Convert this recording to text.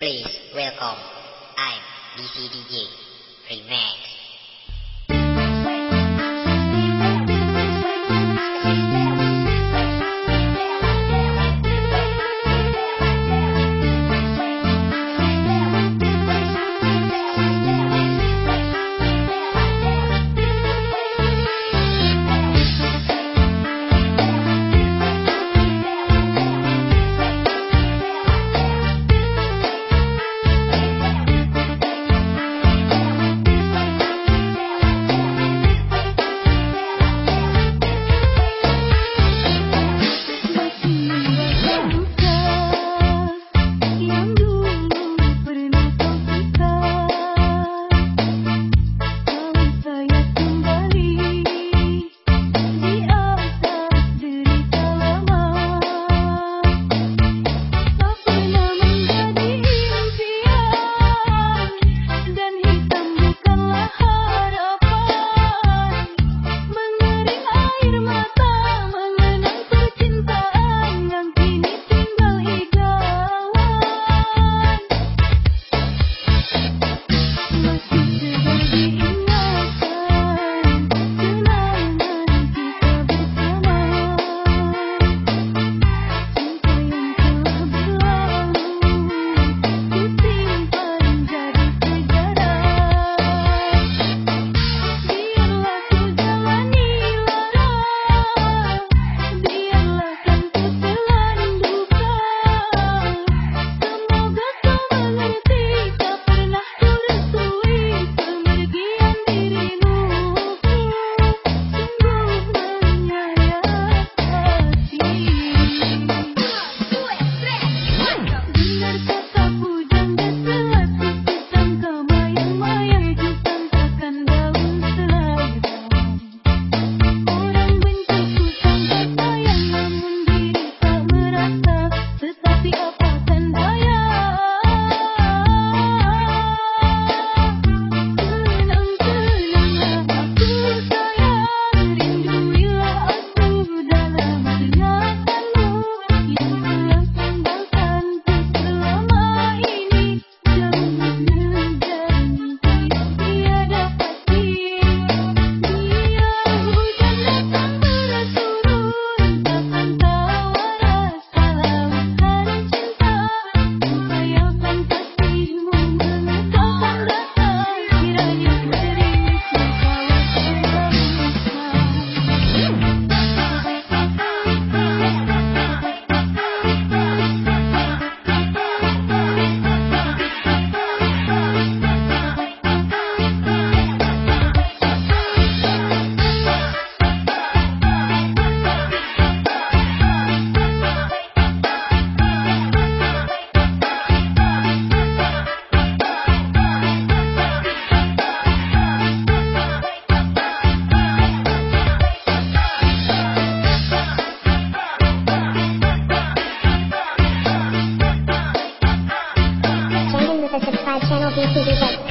Please welcome, I'm DCDJ Remix. Channel BCD